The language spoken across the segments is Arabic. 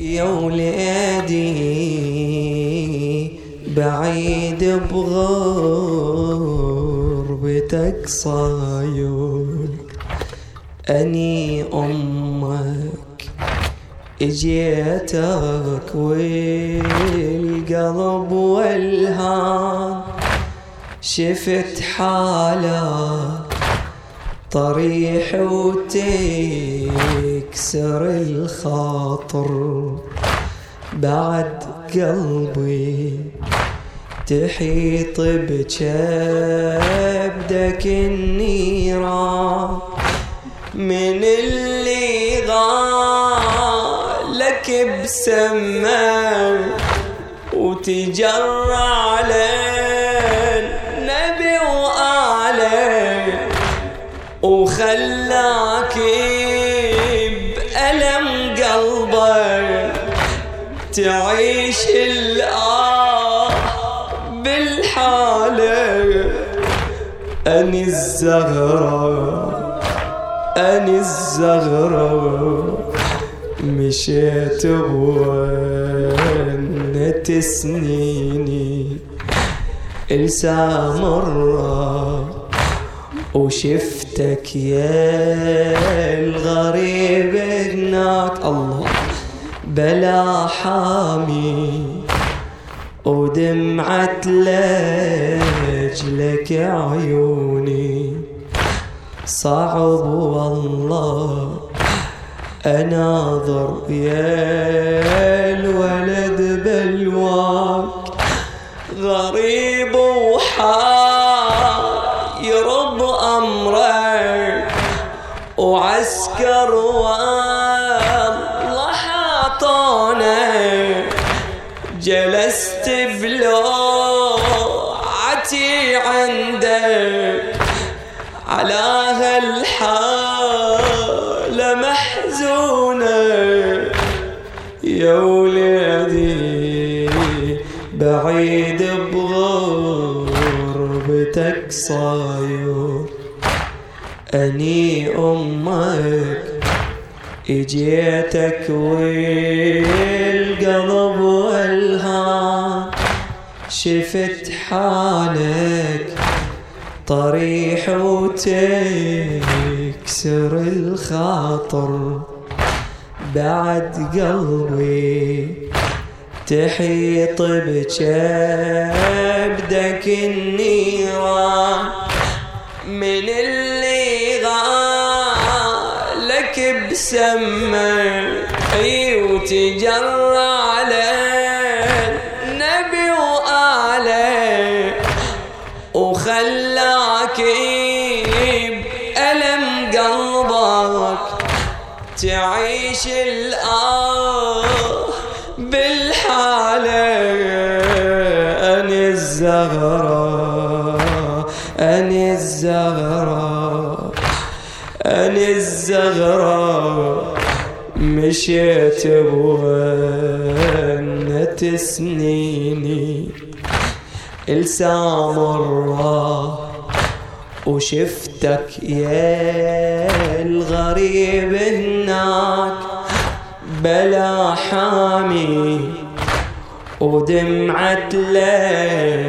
يا ولادي بعيد بغربتك صاير. أني أمك إجيتك والقلب والهام شفت حالك طريح وتكسر الخاطر. بعد قلبي تحيط بكبدك النيران من اللي غالك بسمه وتجرى عليه. وخلاك بألم قلبك تعيش الآه بالحالة. أني الزغرة أني الزغرة مشيت بونة سنيني. السامرة وشفتك يا الغريب هناك. الله بلا حامي ودمعت لجلك عيوني. صعب والله أناظر يا الولد بلواك. غريب وحاير وعسكر والله حاطونك جلست بلوعتي عندك على هالحالة محزونة. يا ولادي بعيد بغربتك صاير أني أمك. إجيتك والقلب والهام شفت حالك. طريح وتكسر الخاطر. بعد قلبي. تحيط بجبدك النيران. من اللي غالك بسمه أي وتجرى على النبي وآله وخلاك بألم قلبك تعيش الآه بالحالة. أني الزغرة الزغرة مشيت بونة سنيني. السامرة وشفتك يا الغريب هناك. بلا حامي ودمعت لجلك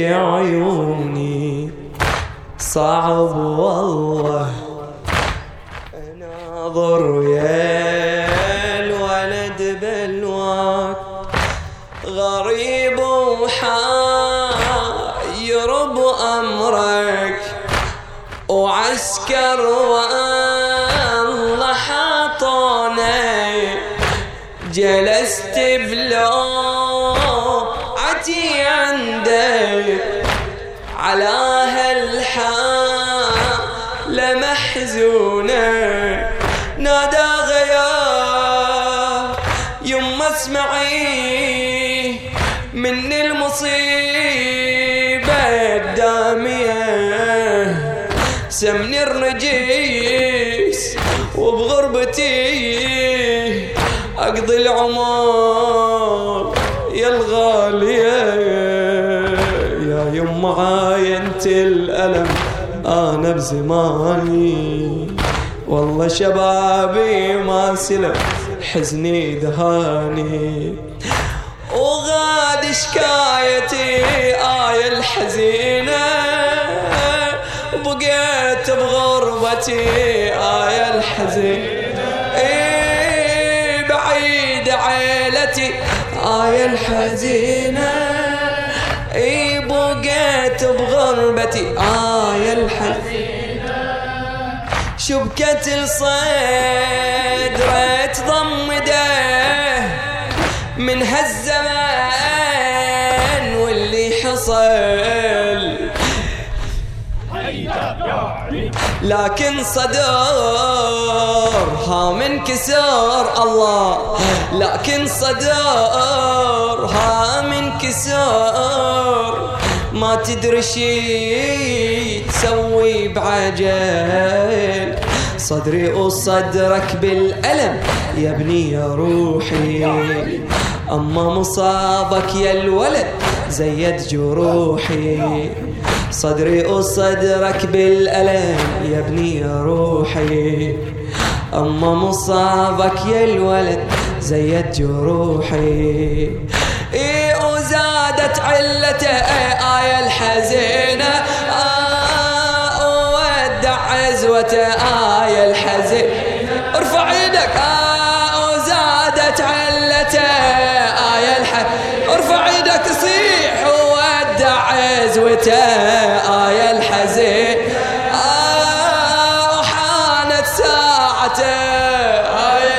عيوني. صعب والله اناظر يا الولد بلواك غريب وحاير بأمرك وعسكر والله حاطوني جلست من المصيبة الدامية. سمني الرجيس وبغربتي أقضي العمر يا الغالية. يا يما عاينت الألم أنا بزماني. والله شبابي ما سلم حزني دهاني. وغاد شكايتي آية الحزينة. بقيت بغربتي آية الحزينة. إيه بعيد عيلتي آية الحزينة. إيه بقيت بغربتي آية الحزينة. شبكة الصيد ضمده من هالزمان حصل لكن صدرها من كسر الله. لكن صدرها من كسر. ما تدري شي تسوي بعجل. صدري وصدرك بالألم يا ابني يا روحي. أما مصابك يا الولد زيد جروحي. صدري وصدرك بالألم يا ابني يا روحي. أما مصابك يا الولد زيد جروحي. إيه وزادت علته آية الحزينة آه ودع عزوته آية الحزينة ارفع إيدك آه وزادت علته عزوته آية الحزين آه ساعته. آية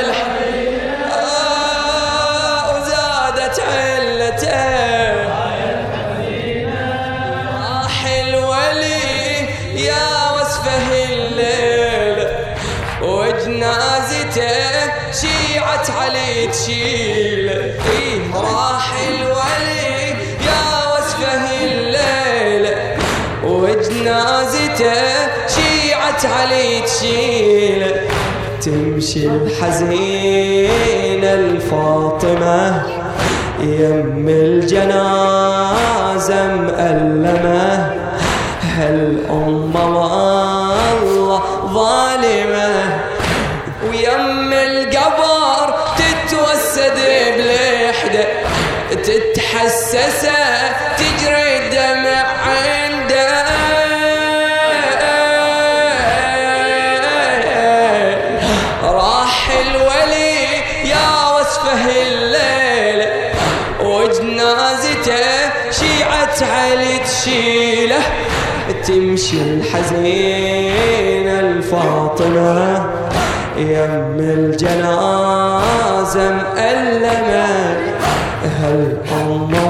آه وزادت علته. الولي يا الليل. وجنازته شيعت علي تشيل. إيه راح الولي شيعت علي تشيل تمشي الحزينة الفاطمة. يم الجنازة مألمة. هالأمة والله ظالمة؟ ويم القبر تتوسد بلحدة تتحسسة تجري تمشي الحزينة الفاطمة؟ يم الجنازة مألمة هالأمة والله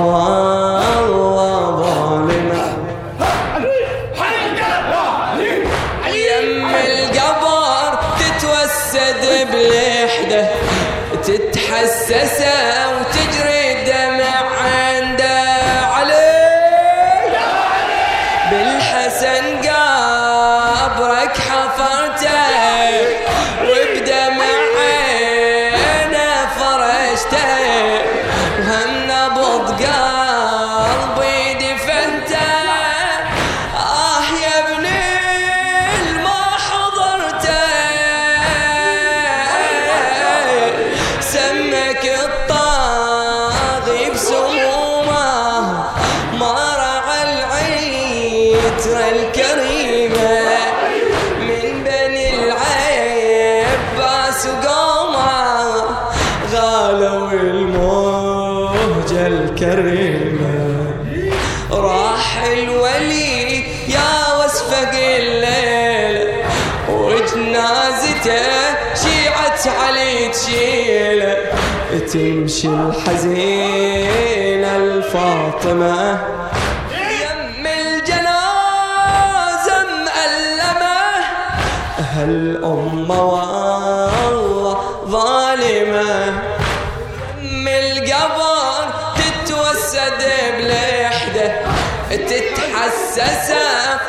الكريمة راح الولي يا وصفق الليل وجنازته شيعت علي تشيله تمشي الحزينة الفاطمة يم تتحسسه